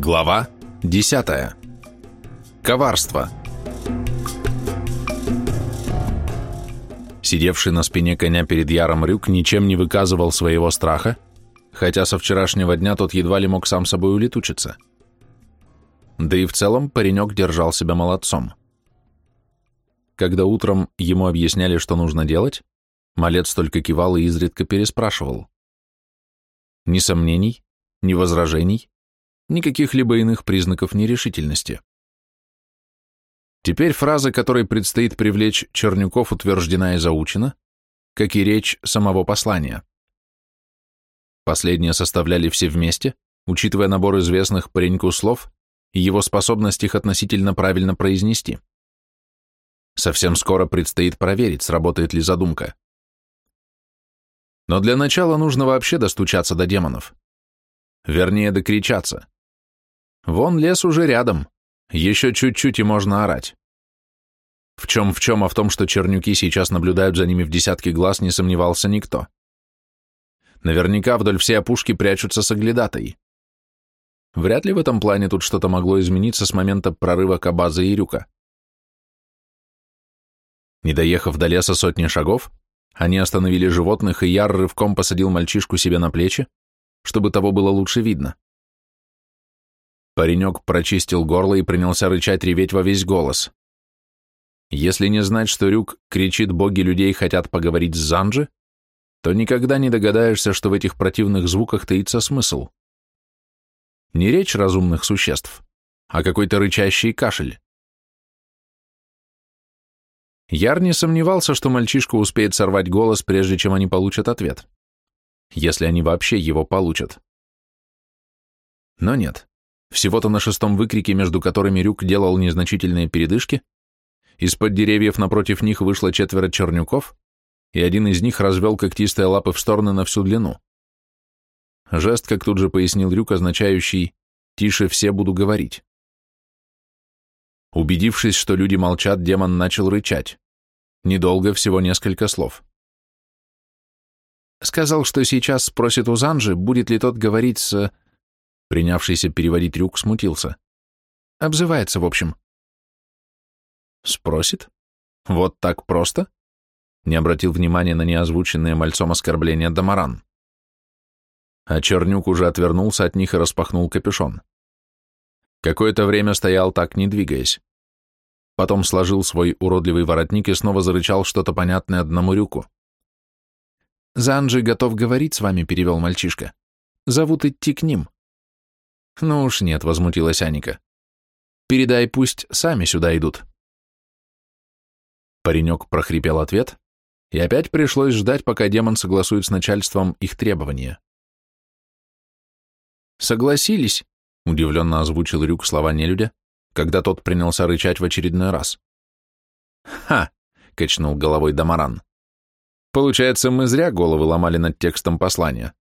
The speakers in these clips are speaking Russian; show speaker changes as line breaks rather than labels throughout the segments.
Глава 10. Коварство. Сидевший на спине коня перед Яром Рюк ничем не выказывал своего страха, хотя со вчерашнего дня тот едва ли мог сам собой улетучиться. Да и в целом паренек держал себя молодцом. Когда утром ему объясняли, что нужно делать, малец только кивал и изредка переспрашивал. Ни сомнений, ни возражений, никаких либо иных признаков нерешительности. Теперь фраза, которой предстоит привлечь Чернюков, утверждена и заучена, как и речь самого послания. Последние составляли все вместе, учитывая набор известных пареньку слов и его способность их относительно правильно произнести. Совсем скоро предстоит проверить, сработает ли задумка. Но для начала нужно вообще достучаться до демонов. Вернее, докричаться. Вон лес уже рядом. Еще чуть-чуть и можно орать. В чем в чем, а в том, что чернюки сейчас наблюдают за ними в десятки глаз, не сомневался никто. Наверняка вдоль всей опушки прячутся соглядатые. Вряд ли в этом плане тут что-то могло измениться с момента прорыва Кабаза и Рюка. Не доехав до леса сотни шагов, они остановили животных, и Яр рывком посадил мальчишку себе на плечи, чтобы того было лучше видно. Паренек прочистил горло и принялся рычать реветь во весь голос. Если не знать, что Рюк кричит «боги людей хотят поговорить с Занджи», то никогда не догадаешься, что в этих противных звуках таится смысл. Не речь разумных существ, а какой-то рычащий кашель. Яр не сомневался, что мальчишка успеет сорвать голос, прежде чем они получат ответ. Если они вообще его получат. Но нет. Всего-то на шестом выкрике, между которыми Рюк делал незначительные передышки, из-под деревьев напротив них вышло четверо чернюков, и один из них развел когтистые лапы в стороны на всю длину. Жест, как тут же пояснил Рюк, означающий «тише все буду говорить». Убедившись, что люди молчат, демон начал рычать. Недолго, всего несколько слов. Сказал, что сейчас спросит у Занжи, будет ли тот говорить с... Принявшийся переводить Рюк смутился. Обзывается, в общем. Спросит? Вот так просто? Не обратил внимания на неозвученное мальцом оскорбление Дамаран. А Чернюк уже отвернулся от них и распахнул капюшон. Какое-то время стоял так, не двигаясь. Потом сложил свой уродливый воротник и снова зарычал что-то понятное одному Рюку. «Занджи готов говорить с вами», — перевел мальчишка. «Зовут идти к ним». «Ну уж нет», — возмутилась Аника. «Передай, пусть сами сюда идут». Паренек прохрипел ответ, и опять пришлось ждать, пока демон согласует с начальством их требования. «Согласились», — удивленно озвучил Рюк слова нелюдя, когда тот принялся рычать в очередной раз. «Ха!» — качнул головой Дамаран. «Получается, мы зря головы ломали над текстом послания.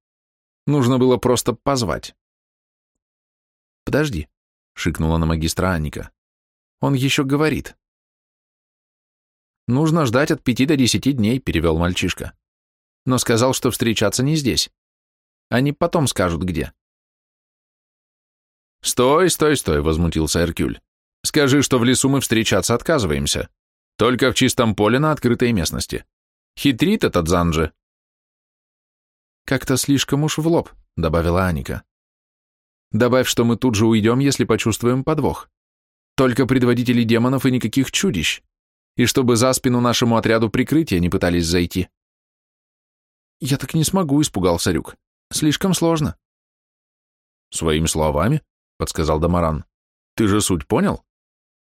Нужно было просто позвать». «Подожди», — шикнула на магистра Анника. «Он еще говорит». «Нужно ждать от пяти до десяти дней», — перевел мальчишка. «Но сказал, что встречаться не здесь. Они потом скажут, где». «Стой, стой, стой», — возмутился Эркюль. «Скажи, что в лесу мы встречаться отказываемся. Только в чистом поле на открытой местности. Хитрит этот Занджи». «Как-то слишком уж в лоб», — добавила Аника. Добавь, что мы тут же уйдем, если почувствуем подвох. Только предводители демонов и никаких чудищ. И чтобы за спину нашему отряду прикрытия не пытались зайти. Я так не смогу, испугался Рюк. Слишком сложно. Своими словами, подсказал Дамаран. Ты же суть понял?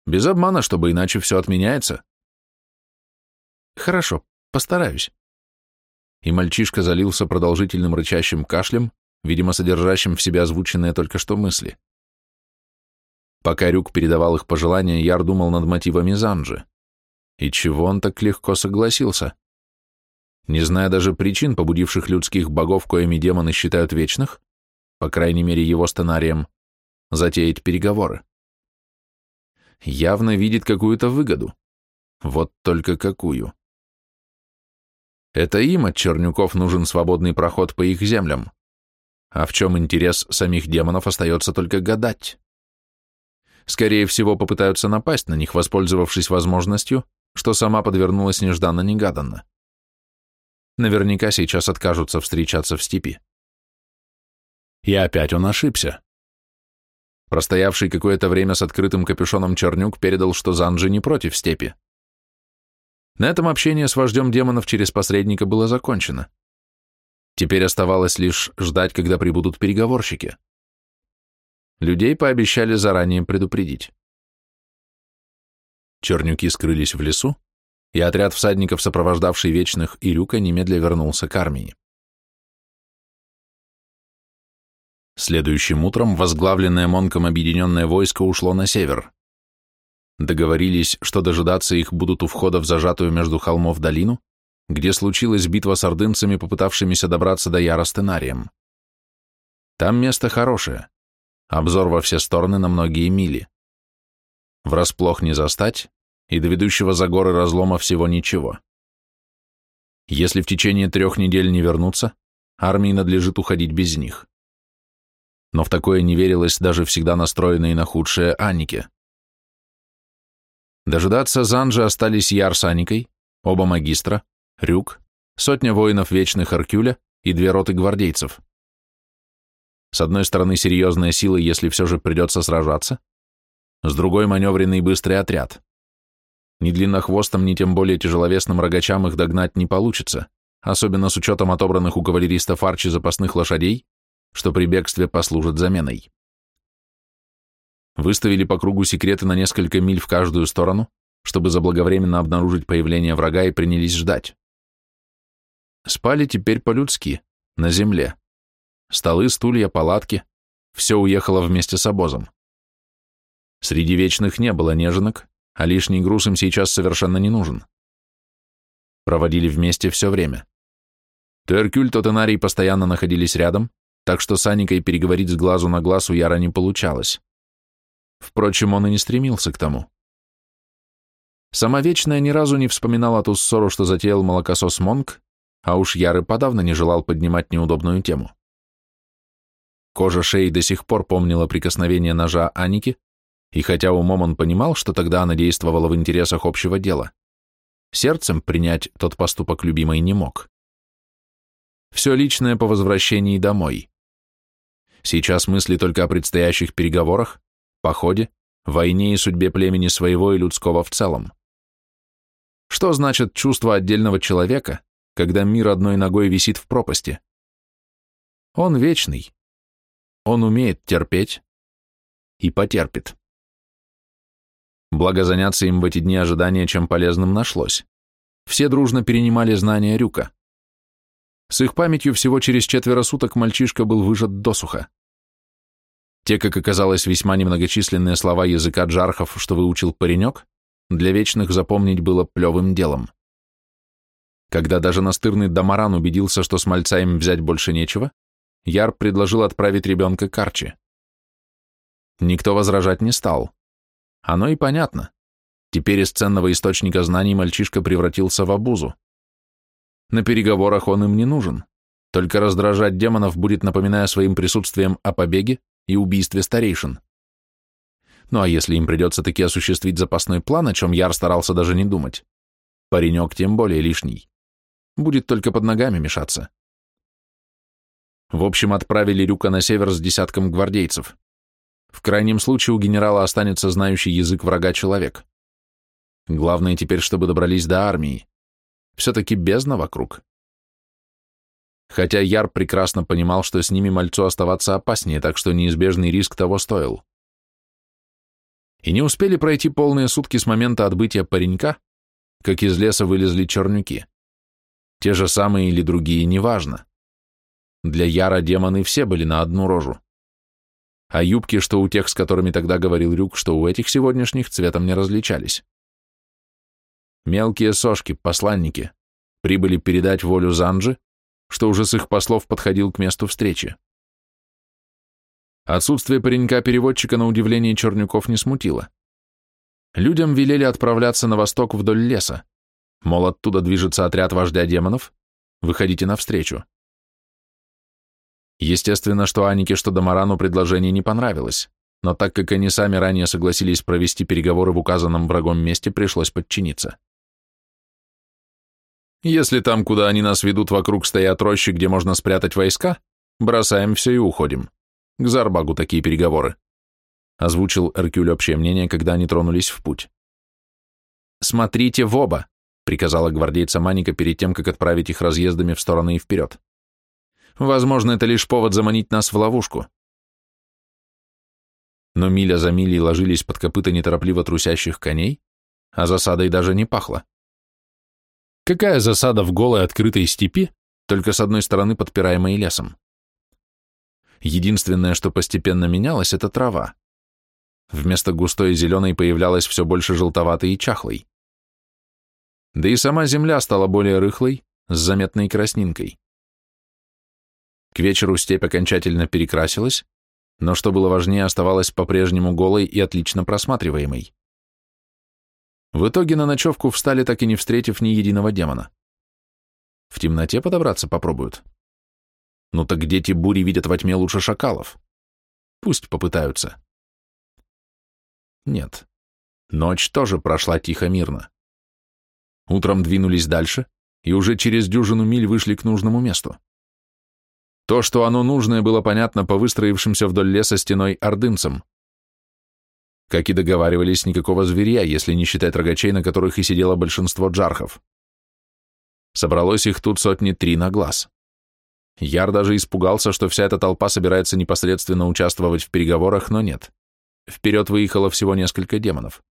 Без обмана, чтобы иначе все отменяется. Хорошо, постараюсь. И мальчишка залился продолжительным рычащим кашлем, видимо, содержащим в себе озвученные только что мысли. Пока Рюк передавал их пожелания, Яр думал над мотивами Занджи. И чего он так легко согласился? Не зная даже причин, побудивших людских богов, коими демоны считают вечных, по крайней мере его сценарием, затеять переговоры. Явно видит какую-то выгоду. Вот только какую. Это им от Чернюков нужен свободный проход по их землям а в чем интерес самих демонов остается только гадать. Скорее всего, попытаются напасть на них, воспользовавшись возможностью, что сама подвернулась нежданно-негаданно. Наверняка сейчас откажутся встречаться в степи. И опять он ошибся. Простоявший какое-то время с открытым капюшоном Чернюк передал, что Занджи не против степи. На этом общение с вождем демонов через посредника было закончено. Теперь оставалось лишь ждать, когда прибудут переговорщики. Людей пообещали заранее предупредить. Чернюки скрылись в лесу, и отряд всадников, сопровождавший Вечных и Рюка, немедля вернулся к армии. Следующим утром возглавленное Монком объединенное войско ушло на север. Договорились, что дожидаться их будут у входа в зажатую между холмов долину, где случилась битва с ордынцами, попытавшимися добраться до Яра с Тенарием. Там место хорошее, обзор во все стороны на многие мили. Врасплох не застать, и до ведущего за горы разлома всего ничего. Если в течение трех недель не вернуться, армии надлежит уходить без них. Но в такое не верилось даже всегда настроенной на худшее Анике. Дожидаться Занжа остались Яр с Аникой, оба магистра, Рюк, сотня воинов Вечных Аркюля и две роты гвардейцев. С одной стороны, серьезная сила, если все же придется сражаться, с другой — маневренный быстрый отряд. Ни длиннохвостом, ни тем более тяжеловесным рогачам их догнать не получится, особенно с учетом отобранных у кавалеристов Арчи запасных лошадей, что при бегстве послужит заменой выставили по кругу секреты на несколько миль в каждую сторону, чтобы заблаговременно обнаружить появление врага и принялись ждать. Спали теперь по-людски, на земле. Столы, стулья, палатки — все уехало вместе с обозом. Среди вечных не было неженок, а лишний груз им сейчас совершенно не нужен. Проводили вместе все время. То Эркюль, то Тенарий постоянно находились рядом, так что с Аникой переговорить с глазу на глаз у Яра не получалось. Впрочем, он и не стремился к тому. Сама Вечная ни разу не вспоминала ту ссору, что затеял молокосос Монг, а уж Яры подавно не желал поднимать неудобную тему. Кожа шеи до сих пор помнила прикосновение ножа Аники, и хотя умом он понимал, что тогда она действовала в интересах общего дела, сердцем принять тот поступок любимой не мог. Все личное по возвращении домой. Сейчас мысли только о предстоящих переговорах, походе, войне и судьбе племени своего и людского в целом. Что значит чувство отдельного человека, когда мир одной ногой висит в пропасти? Он вечный. Он умеет терпеть и потерпит. Благо заняться им в эти дни ожидания чем полезным нашлось. Все дружно перенимали знания Рюка. С их памятью всего через четверо суток мальчишка был выжат досуха. Те, как оказалось, весьма немногочисленные слова языка джархов, что выучил паренек, для вечных запомнить было плевым делом. Когда даже настырный Дамаран убедился, что с мальца им взять больше нечего, Яр предложил отправить ребенка к Арчи. Никто возражать не стал. Оно и понятно. Теперь из ценного источника знаний мальчишка превратился в обузу. На переговорах он им не нужен. Только раздражать демонов будет, напоминая своим присутствием о побеге и убийстве старейшин. Ну а если им придется таки осуществить запасной план, о чем Яр старался даже не думать, паренек тем более лишний. Будет только под ногами мешаться. В общем, отправили Рюка на север с десятком гвардейцев. В крайнем случае у генерала останется знающий язык врага человек. Главное теперь, чтобы добрались до армии. Все-таки бездна вокруг хотя Яр прекрасно понимал, что с ними мальцу оставаться опаснее, так что неизбежный риск того стоил. И не успели пройти полные сутки с момента отбытия паренька, как из леса вылезли чернюки. Те же самые или другие, неважно. Для Яра демоны все были на одну рожу. А юбки, что у тех, с которыми тогда говорил Рюк, что у этих сегодняшних цветом не различались. Мелкие сошки, посланники, прибыли передать волю Занджи, что уже с их послов подходил к месту встречи. Отсутствие паренька-переводчика на удивление Чернюков не смутило. Людям велели отправляться на восток вдоль леса, мол, оттуда движется отряд вождя демонов, выходите навстречу. Естественно, что Анике, что Дамарану предложение не понравилось, но так как они сами ранее согласились провести переговоры в указанном врагом месте, пришлось подчиниться. Если там, куда они нас ведут, вокруг стоят рощи, где можно спрятать войска, бросаем все и уходим. К Зарбагу такие переговоры. Озвучил Эркюль общее мнение, когда они тронулись в путь. «Смотрите в оба», — приказала гвардейца Маника перед тем, как отправить их разъездами в стороны и вперед. «Возможно, это лишь повод заманить нас в ловушку». Но миля за милей ложились под копыта неторопливо трусящих коней, а засадой даже не пахло. Какая засада в голой открытой степи, только с одной стороны подпираемой лесом? Единственное, что постепенно менялось, это трава. Вместо густой зеленой появлялась все больше желтоватой и чахлой. Да и сама земля стала более рыхлой, с заметной краснинкой. К вечеру степь окончательно перекрасилась, но что было важнее, оставалась по-прежнему голой и отлично просматриваемой. В итоге на ночевку встали, так и не встретив ни единого демона. В темноте подобраться попробуют. Ну так дети бури видят во тьме лучше шакалов. Пусть попытаются. Нет. Ночь тоже прошла тихо-мирно. Утром двинулись дальше, и уже через дюжину миль вышли к нужному месту. То, что оно нужное, было понятно по выстроившимся вдоль леса стеной ордынцам. Как и договаривались, никакого зверя, если не считать рогачей, на которых и сидело большинство джархов. Собралось их тут сотни три на глаз. Яр даже испугался, что вся эта толпа собирается непосредственно участвовать в переговорах, но нет. Вперед выехало всего несколько демонов.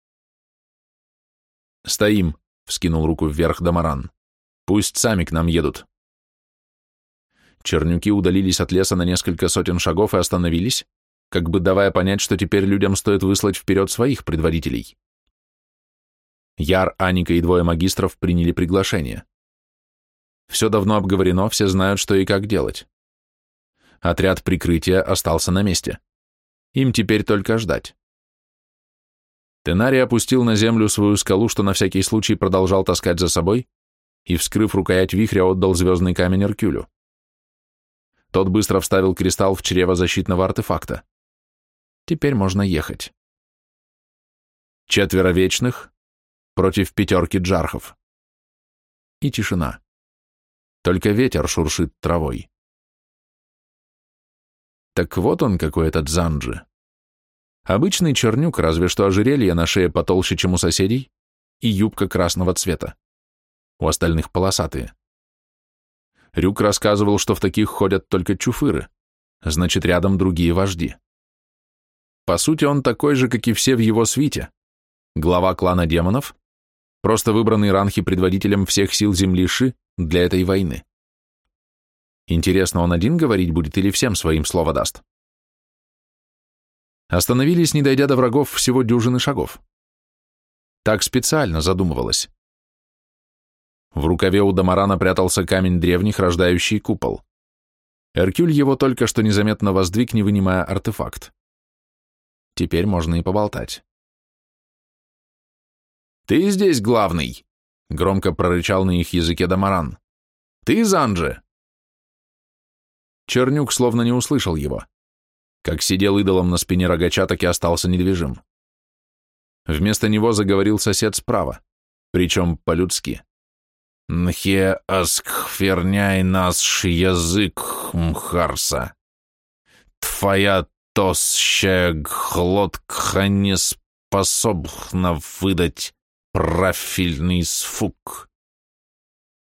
«Стоим», — вскинул руку вверх Дамаран. «Пусть сами к нам едут». Чернюки удалились от леса на несколько сотен шагов и остановились, как бы давая понять, что теперь людям стоит выслать вперед своих предводителей. Яр, Аника и двое магистров приняли приглашение. Все давно обговорено, все знают, что и как делать. Отряд прикрытия остался на месте. Им теперь только ждать. Тенарий опустил на землю свою скалу, что на всякий случай продолжал таскать за собой, и, вскрыв рукоять вихря, отдал звездный камень Эркюлю. Тот быстро вставил кристалл в чрево защитного артефакта. Теперь можно ехать. Четверо вечных против пятерки джархов. И тишина. Только ветер шуршит травой. Так вот он какой этот Занджи. Обычный чернюк, разве что ожерелье на шее потолще, чем у соседей, и юбка красного цвета. У остальных полосатые. Рюк рассказывал, что в таких ходят только чуфыры, значит, рядом другие вожди. По сути, он такой же, как и все в его свите. Глава клана демонов, просто выбранный Ранхи предводителем всех сил Земли Ши для этой войны. Интересно, он один говорить будет или всем своим слово даст? Остановились, не дойдя до врагов, всего дюжины шагов. Так специально задумывалось. В рукаве у Дамарана прятался камень древних, рождающий купол. Эркюль его только что незаметно воздвиг, не вынимая артефакт. Теперь можно и поболтать. «Ты здесь главный!» — громко прорычал на их языке Дамаран. «Ты, Занже!» Чернюк словно не услышал его. Как сидел идолом на спине рогача, так и остался недвижим. Вместо него заговорил сосед справа, причем по-людски. «Нхе аскхверняй наш язык, мхарса. Твоя тощая глотка не способна выдать профильный сфук.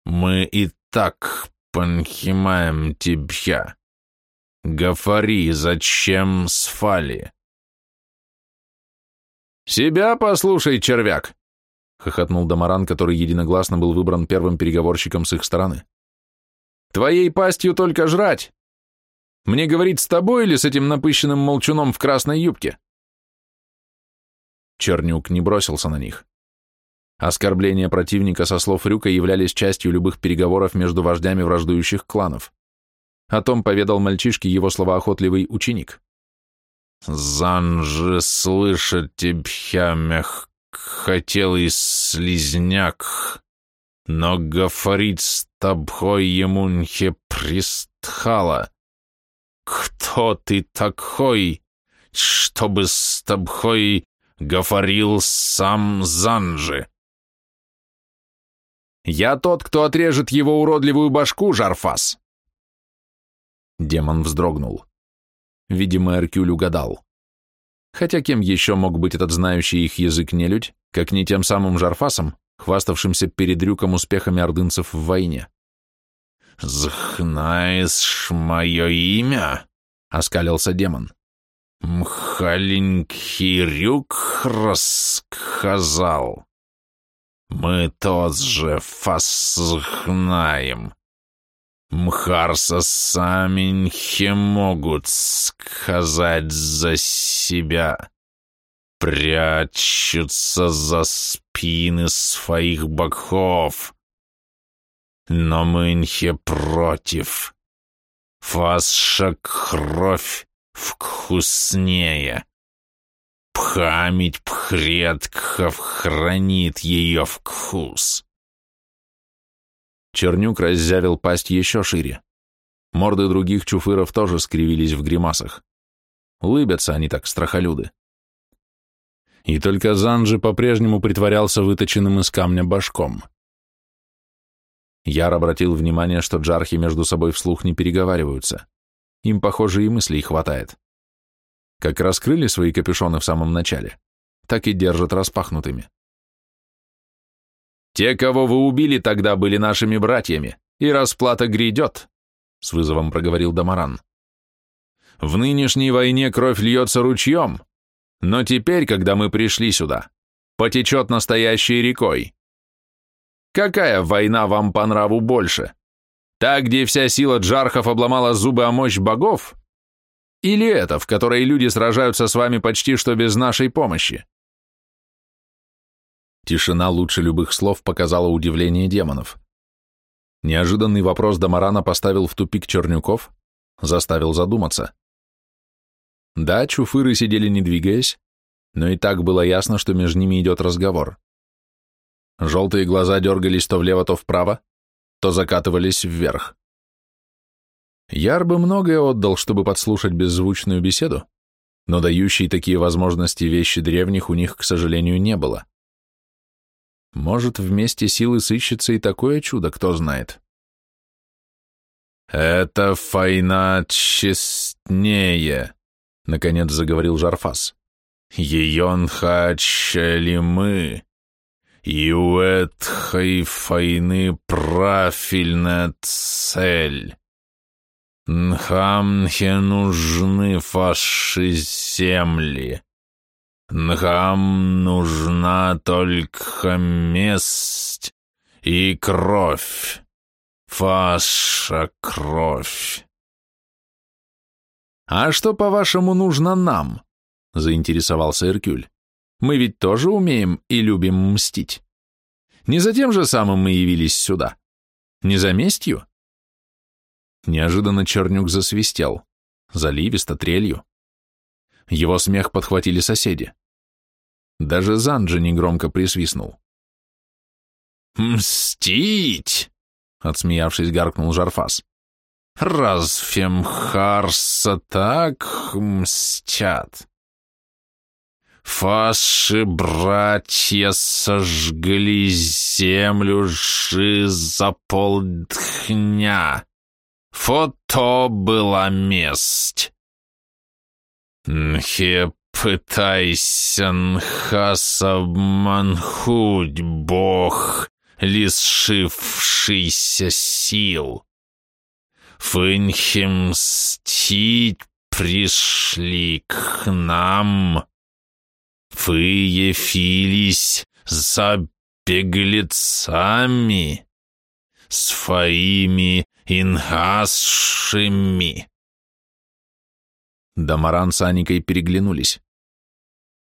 Мы и так понимаем тебя. Гафари, зачем сфали? Себя послушай, червяк, хохотнул Дамаран, который единогласно был выбран первым переговорщиком с их стороны. Твоей пастью только жрать. Мне говорить с тобой или с этим напыщенным молчуном в красной юбке? Чернюк не бросился на них. Оскорбления противника со слов Рюка являлись частью любых переговоров между вождями враждующих кланов. О том поведал мальчишке его словоохотливый ученик. «Занже слышать тебя, мягко хотелый слизняк, но говорить с тобой ему не пристхало. кто ты такой, чтобы с тобой говорил сам Занжи?» «Я тот, кто отрежет его уродливую башку, Жарфас!» Демон вздрогнул. Видимо, Эркюль угадал. Хотя кем еще мог быть этот знающий их язык нелюдь, как не тем самым Жарфасом, хваставшимся перед Рюком успехами ордынцев в войне? «Знаешь мое имя?» — оскалился демон. «Мхаленький Рюк рассказал. Мы тот же фас знаем. Мхарса саменхи могут сказать за себя, прячутся за спины своих богов. Но мынхе против. Ваша кровь вкуснее. Память предков хранит ее вкус. Чернюк раззявил пасть еще шире. Морды других чуфыров тоже скривились в гримасах. Улыбятся они так, страхолюды. И только Занджи по-прежнему притворялся выточенным из камня башком. Яр обратил внимание, что джархи между собой вслух не переговариваются. Им, похоже, и мыслей хватает. Как раскрыли свои капюшоны в самом начале, так и держат распахнутыми. Те, кого вы убили тогда, были нашими братьями, и расплата грядет, — с вызовом проговорил Дамаран. В нынешней войне кровь льется ручьем, но теперь, когда мы пришли сюда, потечет настоящей рекой. Какая война вам по нраву больше? Та, где вся сила джархов обломала зубы о мощь богов? Или эта, в которой люди сражаются с вами почти что без нашей помощи? Тишина лучше любых слов показала удивление демонов. Неожиданный вопрос Дамарана поставил в тупик Чернюков, заставил задуматься. Да, чуфыры сидели не двигаясь, но и так было ясно, что между ними идет разговор. Желтые глаза дергались то влево, то вправо, то закатывались вверх. Яр бы многое отдал, чтобы подслушать беззвучную беседу, но дающие такие возможности вещи древних у них, к сожалению, не было. Может, вместе силы сыщется и такое чудо, кто знает. «Это файна честнее», — наконец заговорил Жарфас. «Еен хачали мы, и у этой файны правильная цель. Нхамхе нужны ваши земли». Нам нужна только месть и кровь. Ваша кровь. А что, по-вашему, нужно нам? Заинтересовался Иркюль. Мы ведь тоже умеем и любим мстить. Не за тем же самым мы явились сюда. Не за местью? Неожиданно Чернюк засвистел, заливисто трелью. Его смех подхватили соседи. Даже Занджи негромко присвистнул. «Мстить!» — отсмеявшись, гаркнул Жарфас. «Разве Мхарса так мстят?» Ваши братья сожгли землю жи за полдня. Фото была месть. Нхе пытайся нхас обманхуть, бог, лишившийся сил. Фынхе мстить пришли к нам. Вы явились за беглецами, своими ингасшими. Дамаран с Аникой переглянулись.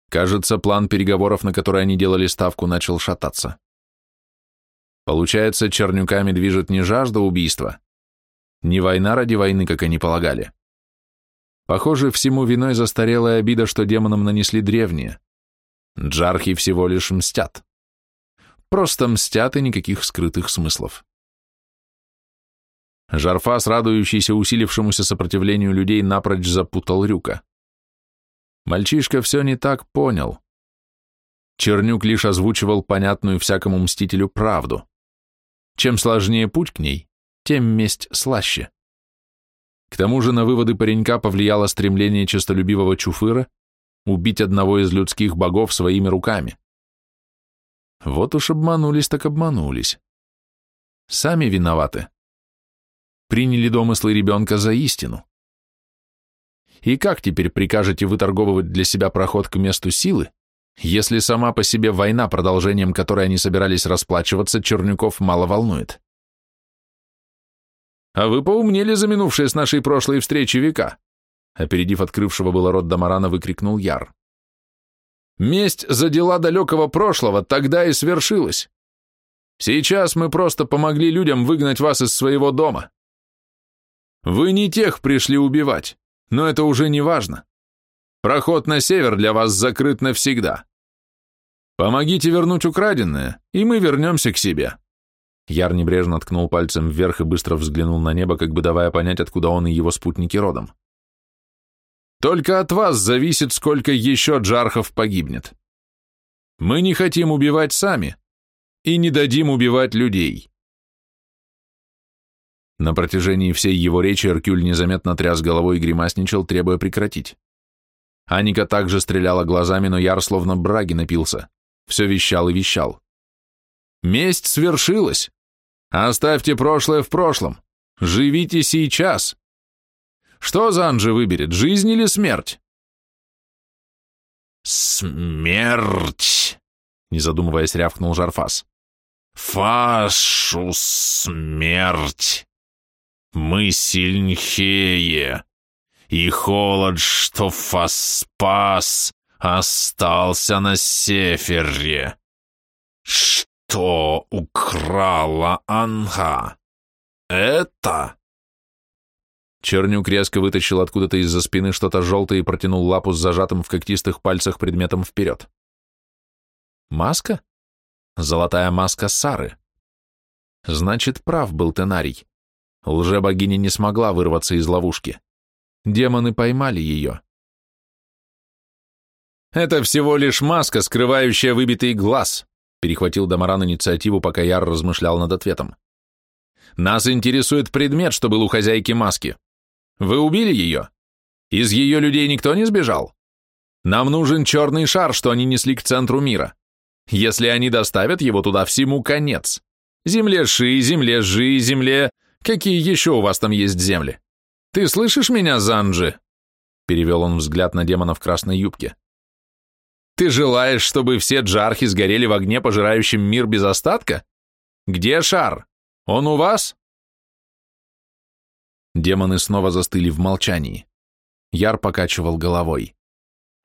Кажется, план переговоров, на который они делали ставку, начал шататься. Получается, чернюками движет не жажда убийства, не война ради войны, как они полагали. Похоже, всему виной застарелая обида, что демонам нанесли древние. Джархи всего лишь мстят. Просто мстят и никаких скрытых смыслов. Жарфас, радующийся усилившемуся сопротивлению людей, напрочь запутал Рюка. Мальчишка все не так понял. Чернюк лишь озвучивал понятную всякому мстителю правду. Чем сложнее путь к ней, тем месть слаще. К тому же на выводы паренька повлияло стремление честолюбивого Чуфыра убить одного из людских богов своими руками. Вот уж обманулись так обманулись. Сами виноваты. Приняли домыслы ребенка за истину. И как теперь прикажете выторговывать для себя проход к месту силы, если сама по себе война, продолжением которой они собирались расплачиваться, Чернюков мало волнует? А вы поумнели за минувшие с нашей прошлой встречи века, опередив открывшего было рот Дамарана, выкрикнул Яр. Месть за дела далекого прошлого тогда и свершилась. Сейчас мы просто помогли людям выгнать вас из своего дома. Вы не тех пришли убивать, но это уже не важно. Проход на север для вас закрыт навсегда. Помогите вернуть украденное, и мы вернемся к себе. Яр небрежно ткнул пальцем вверх и быстро взглянул на небо, как бы давая понять, откуда он и его спутники родом. Только от вас зависит, сколько еще джархов погибнет. Мы не хотим убивать сами и не дадим убивать людей. На протяжении всей его речи Эркюль незаметно тряс головой и гримасничал, требуя прекратить. Аника также стреляла глазами, но Яр словно браги напился. Все вещал и вещал. «Месть свершилась! Оставьте прошлое в прошлом! Живите сейчас!» Что Занджи выберет, жизнь или смерть?
Смерть,
не задумываясь, рявкнул Жарфас.
Фашу смерть. Мы сильнее, и холод, что фас спас, остался на севере. Что украла Анха? Это
Чернюк резко вытащил откуда-то из-за спины что-то желтое и протянул лапу с зажатым в когтистых пальцах предметом вперед. Маска? Золотая маска Сары. Значит, прав был Тенарий. Лже-богиня не смогла вырваться из ловушки. Демоны поймали ее. «Это всего лишь маска, скрывающая выбитый глаз», перехватил Дамаран инициативу, пока Яр размышлял над ответом. «Нас интересует предмет, что был у хозяйки маски. Вы убили ее? Из ее людей никто не сбежал? Нам нужен черный шар, что они несли к центру мира. Если они доставят его туда, всему конец. Земле Ши, земле Жи, земле... Какие еще у вас там есть земли? Ты слышишь меня, Занджи?» Перевел он взгляд на демона в красной юбке. «Ты желаешь, чтобы все джархи сгорели в огне, пожирающем мир без остатка? Где шар? Он у вас?» Демоны снова застыли в молчании. Яр покачивал головой.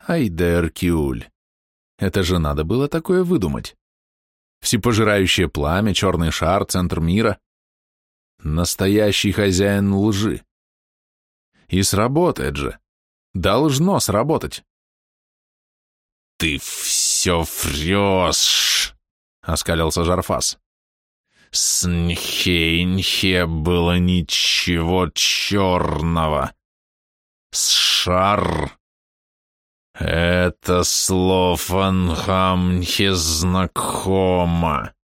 Ай да Эркюль. Это же надо было такое выдумать. Всепожирающее пламя, черный шар, центр мира. Настоящий хозяин лжи. И сработает же. Должно сработать.
«Ты все врешь!» — оскалился Жарфас. С Нхейнхе было ничего черного. С шар... Это слово Нхамнхе знакомо.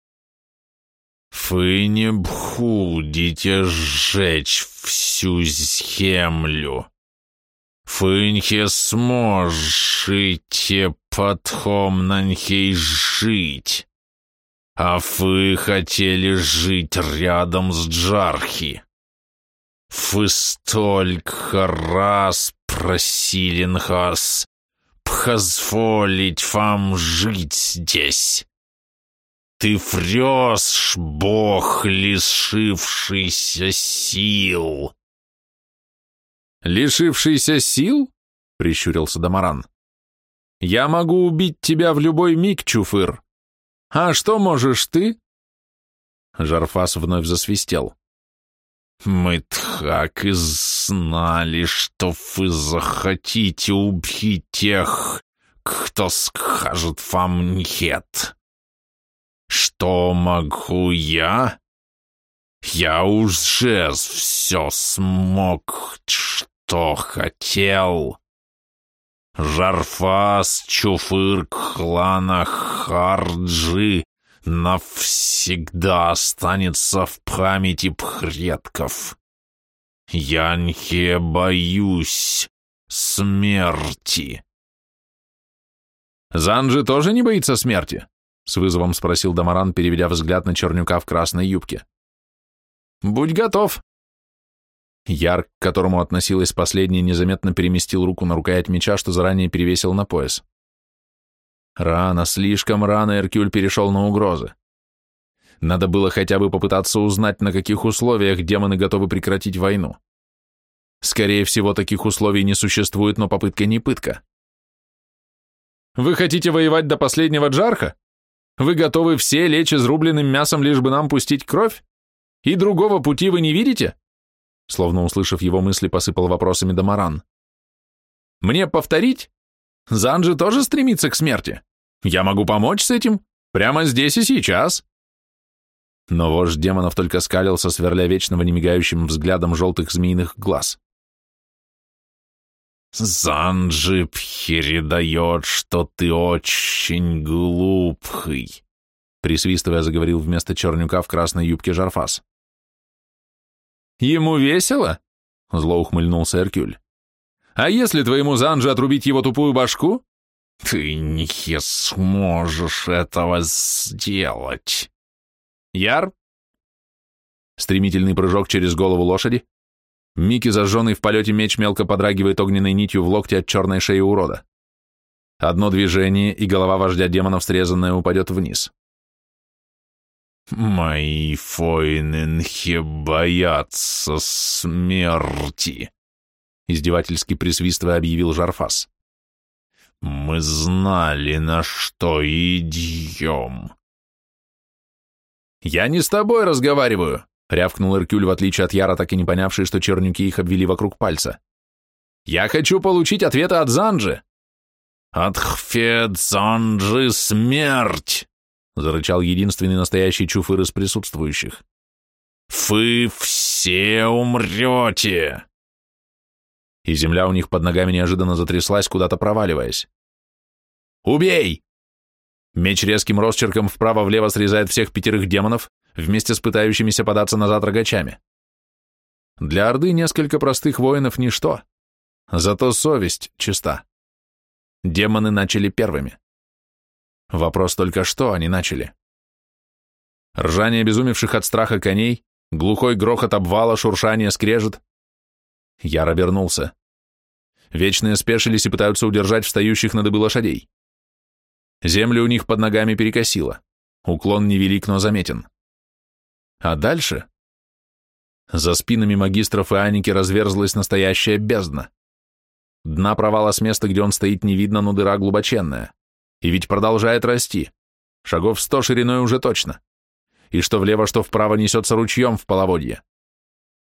Вы не будете сжечь всю землю. Фынхе сможете потом на жить. А вы хотели жить рядом с Джархи. Вы столько раз просили нас позволить вам жить здесь. Ты врешь, бог, лишившийся сил.
Лишившийся сил? Прищурился Дамаран. Я могу убить тебя в любой миг, Чуфыр. «А что можешь ты?» Жарфас вновь засвистел.
«Мы так и знали, что вы захотите убить тех, кто скажет вам нет. Что могу я? Я уже все смог, что хотел. Жарфас, Чуфырк, Хлана, Харджи навсегда останется в памяти предков. Я боюсь смерти.
Занджи тоже не боится смерти? С вызовом спросил Дамаран, переведя взгляд на Чернюка в красной юбке. Будь готов. Яр, к которому относилась последняя, незаметно переместил руку на рукоять меча, что заранее перевесил на пояс. Рано, слишком рано Эркюль перешел на угрозы. Надо было хотя бы попытаться узнать, на каких условиях демоны готовы прекратить войну. Скорее всего, таких условий не существует, но попытка не пытка. Вы хотите воевать до последнего джарха? Вы готовы все лечь изрубленным мясом, лишь бы нам пустить кровь? И другого пути вы не видите? Словно услышав его мысли, посыпал вопросами Дамаран. Мне повторить? Занджи тоже стремится к смерти. Я могу помочь с этим. Прямо здесь и сейчас. Но вождь демонов только скалился, сверля вечного немигающим взглядом желтых змеиных глаз.
«Занджи передает, что ты очень глупый», присвистывая заговорил вместо чернюка в красной юбке Жарфас.
«Ему весело?» — зло ухмыльнулся Эркюль. «А если твоему Занджи отрубить его тупую башку?»
«Ты не сможешь этого сделать».
«Яр?» Стремительный прыжок через голову лошади. Микки, зажженный в полете меч, мелко подрагивает огненной нитью в локте от черной шеи урода. Одно движение, и голова вождя демонов, срезанная, упадет вниз.
«Мои фойненхи боятся смерти», — издевательски присвистывая объявил Жарфас. «Мы знали, на что идем».
«Я не с тобой разговариваю», — рявкнул Эркюль, в отличие от Яра, так и не понявший, что чернюки их обвели вокруг пальца. «Я хочу получить ответы от Занджи».
«От Хфед Занджи смерть!» — зарычал единственный настоящий чуфыр из присутствующих. «Вы все умрете!»
И земля у них под ногами неожиданно затряслась, куда-то проваливаясь. «Убей!» Меч резким росчерком вправо-влево срезает всех пятерых демонов, вместе с пытающимися податься назад рогачами. Для Орды несколько простых воинов — ничто. Зато совесть чиста. Демоны начали первыми. Вопрос только, что они начали. Ржание обезумевших от страха коней, глухой грохот обвала, шуршание, скрежет. Яр обернулся. Вечные спешились и пытаются удержать встающих на дыбы лошадей. Землю у них под ногами перекосило. Уклон невелик, но заметен. А дальше? За спинами магистров и Аники разверзлась настоящая бездна. Дна провала с места, где он стоит, не видно, но дыра глубоченная. И ведь продолжает расти. Шагов сто шириной уже точно. И что влево, что вправо несется ручьем в половодье.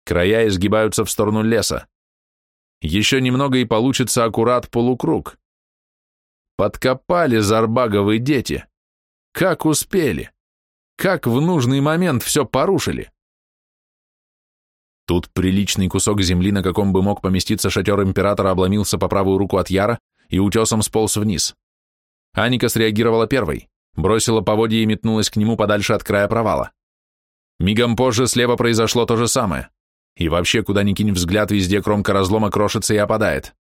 Края изгибаются в сторону леса. Еще немного и получится аккурат полукруг. Подкопали зарбаговые дети. Как успели? Как в нужный момент все порушили? Тут приличный кусок земли, на каком бы мог поместиться шатер императора, обломился по правую руку от Яра и утесом сполз вниз. Аника среагировала первой, бросила поводья и метнулась к нему подальше от края провала. Мигом позже слева произошло то же самое. И вообще, куда ни кинь взгляд, везде кромка разлома крошится и опадает.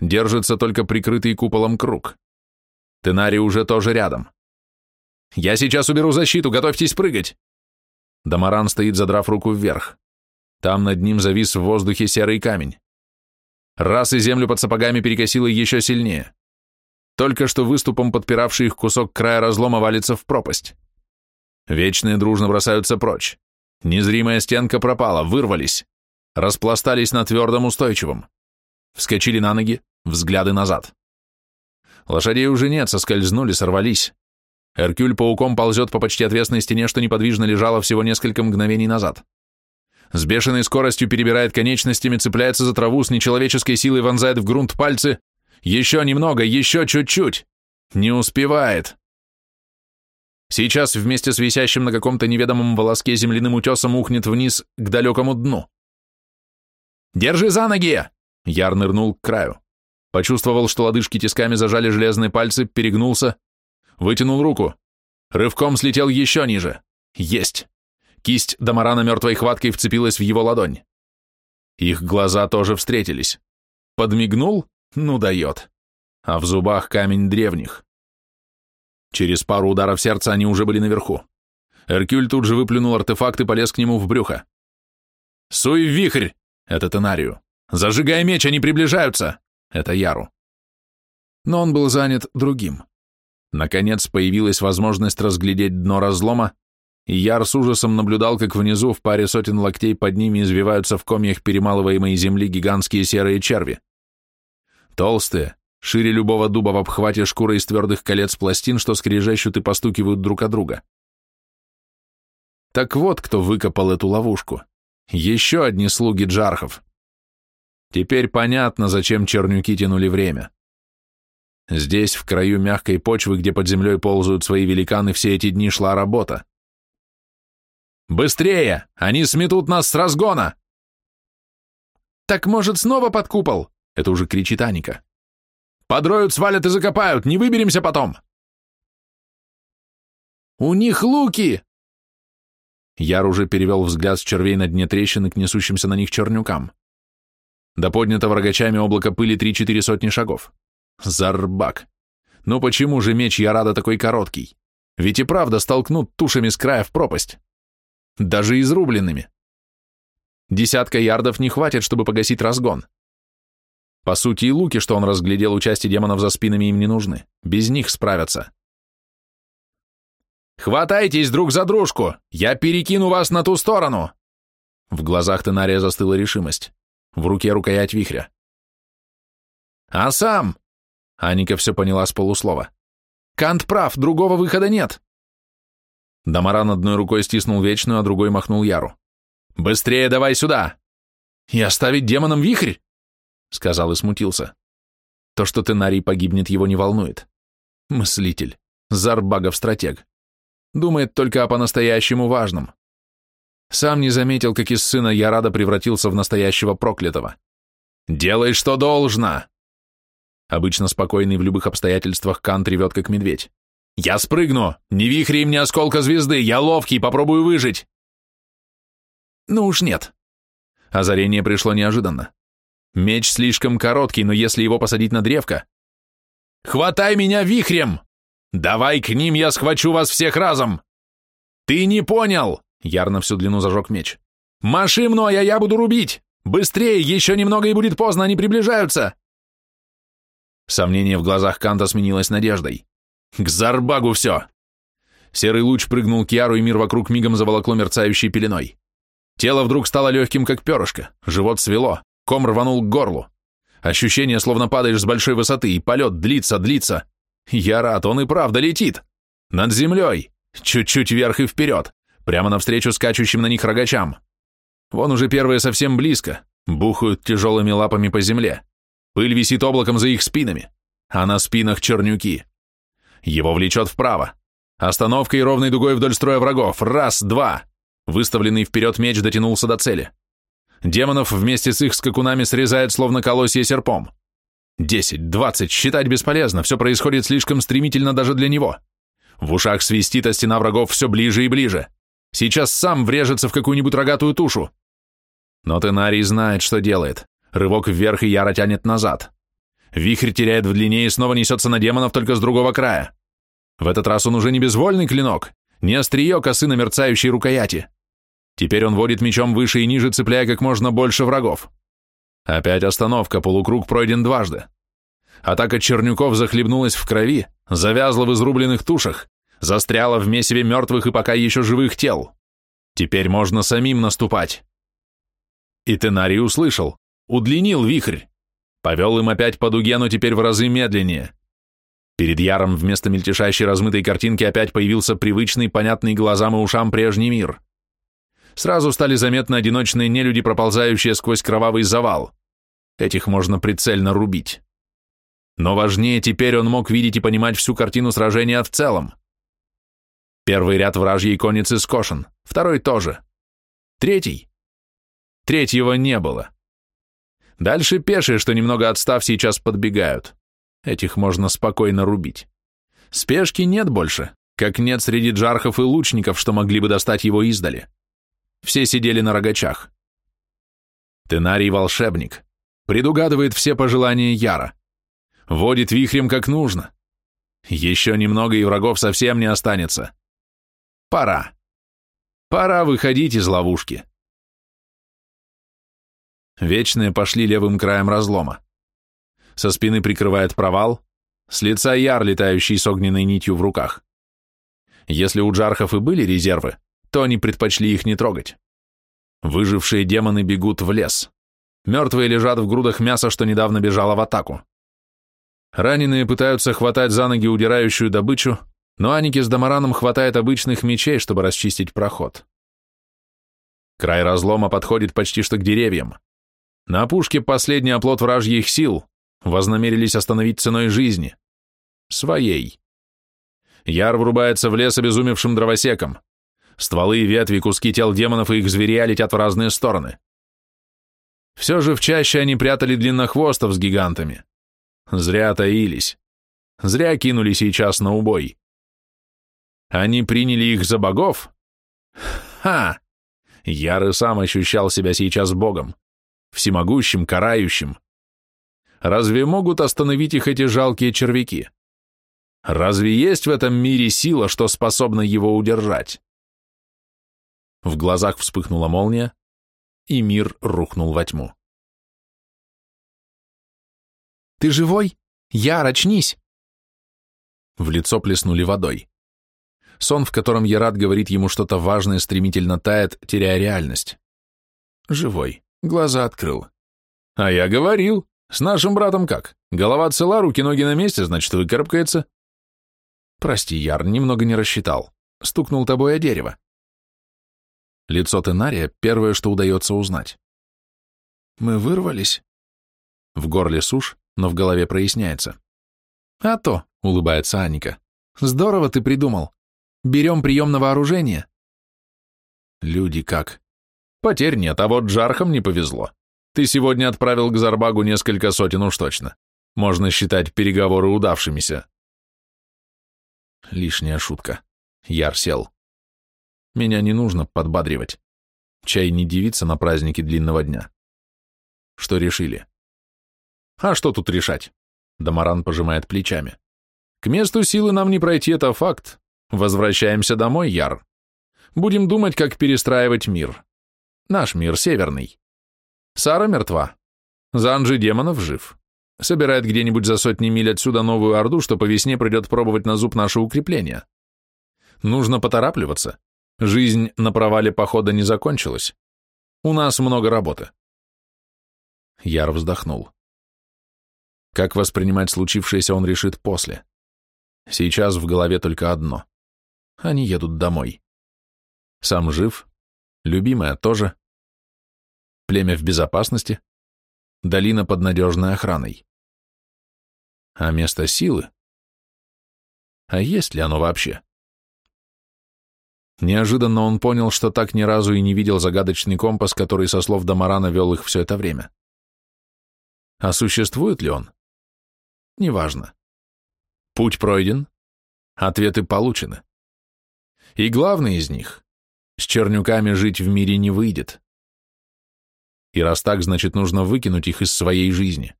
Держится только прикрытый куполом круг. Тенари уже тоже рядом. «Я сейчас уберу защиту, готовьтесь прыгать!» Дамаран стоит, задрав руку вверх. Там над ним завис в воздухе серый камень. Раз и землю под сапогами перекосило еще сильнее. Только что выступом подпиравший их кусок края разлома валится в пропасть. Вечные дружно бросаются прочь. Незримая стенка пропала, вырвались. Распластались на твердом устойчивом. Вскочили на ноги, взгляды назад. Лошадей уже нет, соскользнули, сорвались. Эркюль пауком ползет по почти отвесной стене, что неподвижно лежала всего несколько мгновений назад. С бешеной скоростью перебирает конечностями, цепляется за траву, с нечеловеческой силой вонзает в грунт пальцы, еще немного, еще чуть-чуть. Не успевает. Сейчас вместе с висящим на каком-то неведомом волоске земляным утесом ухнет вниз к далекому дну. «Держи за ноги!» Яр нырнул к краю. Почувствовал, что лодыжки тисками зажали железные пальцы, перегнулся, вытянул руку. Рывком слетел еще ниже. Есть! Кисть Дамарана мертвой хваткой вцепилась в его ладонь. Их глаза тоже встретились. Подмигнул? Ну дает. А в зубах камень древних. Через пару ударов сердца они уже были наверху. Эркюль тут же выплюнул артефакт и полез к нему в брюхо. «Суй в вихрь!» — это Тенарию. «Зажигай меч, они приближаются!» — это Яру. Но он был занят другим. Наконец появилась возможность разглядеть дно разлома, и Яр с ужасом наблюдал, как внизу в паре сотен локтей под ними извиваются в комьях перемалываемой земли гигантские серые черви. Толстые, шире любого дуба в обхвате шкуры из твердых колец пластин, что скрежещут и постукивают друг о друга. Так вот, кто выкопал эту ловушку. Еще одни слуги джархов. Теперь понятно, зачем чернюки тянули время. Здесь, в краю мягкой почвы, где под землей ползают свои великаны, все эти дни шла работа. «Быстрее! Они сметут нас с разгона!» «Так, может, снова под купол?» — это уже кричит Аника. «Подроют, свалят и закопают! Не выберемся потом!» «У них луки!» Яр уже перевел взгляд с червей на дне трещины к несущимся на них чернюкам. До поднятого рогачами облака пыли три-четыре сотни шагов. Зарбак! Ну почему же меч Ярада такой короткий? Ведь и правда столкнут тушами с края в пропасть даже изрубленными. Десятка ярдов не хватит, чтобы погасить разгон. По сути, и луки, что он разглядел у части демонов за спинами, им не нужны. Без них справятся. «Хватайтесь друг за дружку! Я перекину вас на ту сторону!» В глазах Тенария застыла решимость. В руке рукоять вихря. «А сам?» Аника все поняла с полуслова. «Кант прав, другого выхода нет!» Дамаран одной рукой стиснул вечную, а другой махнул Яру. «Быстрее давай сюда!» «И оставить демонам вихрь?» — сказал и смутился. То, что Тенарий погибнет, его не волнует. Мыслитель, Зарбагов стратег. Думает только о по-настоящему важном. Сам не заметил, как из сына Ярада превратился в настоящего проклятого. «Делай, что должно!» Обычно спокойный в любых обстоятельствах Кант ревет, как медведь. «Я спрыгну! Не вихри мне осколка звезды! Я ловкий, попробую выжить!» Ну уж нет. Озарение пришло неожиданно. Меч слишком короткий, но если его посадить на древко... «Хватай меня вихрем! Давай к ним, я схвачу вас всех разом!» «Ты не понял!» — Ярно всю длину зажег меч. «Маши мной, а я буду рубить! Быстрее, еще немного и будет поздно, они приближаются!» Сомнение в глазах Канта сменилось надеждой. К Зарбагу все! Серый луч прыгнул к Яру, и мир вокруг мигом заволокло мерцающей пеленой. Тело вдруг стало легким, как перышко, живот свело, ком рванул к горлу. Ощущение, словно падаешь с большой высоты, и полет длится, длится. Я рад, он и правда летит. Над землей, чуть-чуть вверх и вперед, прямо навстречу скачущим на них рогачам. Вон уже первые совсем близко, бухают тяжелыми лапами по земле. Пыль висит облаком за их спинами, а на спинах чернюки. Его влечет вправо. Остановка и ровной дугой вдоль строя врагов. Раз, два. Выставленный вперед меч дотянулся до цели. Демонов вместе с их скакунами срезает словно колосье серпом. Десять, двадцать, считать бесполезно, все происходит слишком стремительно даже для него. В ушах свистит, а стена врагов все ближе и ближе. Сейчас сам врежется в какую-нибудь рогатую тушу. Но Тенарий знает, что делает. Рывок вверх и яро тянет назад. Вихрь теряет в длине и снова несется на демонов только с другого края. В этот раз он уже не безвольный клинок, не острие косы на мерцающей рукояти. Теперь он водит мечом выше и ниже, цепляя как можно больше врагов. Опять остановка, полукруг пройден дважды. Атака чернюков захлебнулась в крови, завязла в изрубленных тушах, застряла в месиве мертвых и пока еще живых тел. Теперь можно самим наступать. И Тенарий услышал, удлинил вихрь, Повел им опять по дуге, но теперь в разы медленнее. Перед Яром вместо мельтешащей размытой картинки опять появился привычный, понятный глазам и ушам прежний мир. Сразу стали заметны одиночные нелюди, проползающие сквозь кровавый завал. Этих можно прицельно рубить. Но важнее теперь он мог видеть и понимать всю картину сражения в целом. Первый ряд вражьей конницы скошен, второй тоже. Третий? Третьего не было. Дальше пешие, что немного отстав, сейчас подбегают. Этих можно спокойно рубить. Спешки нет больше, как нет среди джархов и лучников, что могли бы достать его издали. Все сидели на рогачах. Тенарий волшебник, предугадывает все пожелания Яра, водит вихрем как нужно. Еще немного, и врагов совсем не останется. Пора. Пора выходить из ловушки. Вечные пошли левым краем разлома. Со спины прикрывает провал, с лица яр, летающий с огненной нитью в руках. Если у джархов и были резервы, то они предпочли их не трогать. Выжившие демоны бегут в лес. Мертвые лежат в грудах мяса, что недавно бежало в атаку. Раненые пытаются хватать за ноги удирающую добычу, но Аники с Дамараном хватает обычных мечей, чтобы расчистить проход. Край разлома подходит почти что к деревьям. На опушке последний оплот вражьих сил, вознамерились остановить ценой жизни. Своей. Яр врубается в лес обезумевшим дровосеком. Стволы и ветви, куски тел демонов и их зверя летят в разные стороны. Все же в чаще они прятали длиннохвостов с гигантами. Зря таились. Зря кинули сейчас на убой. Они приняли их за богов? Ха! Яр и сам ощущал себя сейчас богом, всемогущим, карающим. Разве могут остановить их эти жалкие червяки? Разве есть в этом мире сила, что способна его удержать? В глазах вспыхнула молния, и мир рухнул во тьму. «Ты живой? Яр, очнись!» В лицо плеснули водой. Сон, в котором Ярат говорит ему что-то важное, стремительно тает, теряя реальность. Живой. Глаза открыл. «А я говорил. С нашим братом как? Голова цела, руки-ноги на месте, значит, выкарабкается». «Прости, Яр, немного не рассчитал. Стукнул тобой о дерево». Лицо Тенария — первое, что удается узнать. «Мы вырвались?» В горле сушь, но в голове проясняется. «А то», — улыбается Аника. «Здорово ты придумал. Берем прием на вооружение». «Люди как?» «Потерь нет, а вот Джархам не повезло. Ты сегодня отправил к Зарбагу несколько сотен уж точно. Можно считать переговоры удавшимися». Лишняя шутка. Яр сел. Меня не нужно подбадривать. Чай не девица на празднике длинного дня. Что решили? А что тут решать? Дамаран пожимает плечами. К месту силы нам не пройти, это факт. Возвращаемся домой, Яр. Будем думать, как перестраивать мир. Наш мир северный. Сара мертва. Занджи демонов жив. Собирает где-нибудь за сотни миль отсюда новую орду, что по весне придет пробовать на зуб наше укрепление. Нужно поторапливаться. Жизнь на провале похода не закончилась. У нас много работы. Яр вздохнул. Как воспринимать случившееся он решит после. Сейчас в голове только одно. Они едут домой. Сам жив, любимая тоже. Племя в безопасности, долина под надежной охраной. А место силы? А есть ли оно вообще? Неожиданно он понял, что так ни разу и не видел загадочный компас, который, со слов Дамарана, вел их все это время. А существует ли он? Неважно. Путь пройден, ответы получены. И главный из них — с чернюками жить в мире не выйдет. И раз так, значит, нужно выкинуть их из своей жизни.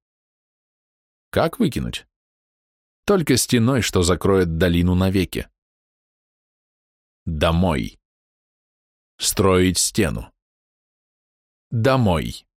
Как выкинуть? Только стеной, что закроет долину навеки домой. Строить стену. Домой.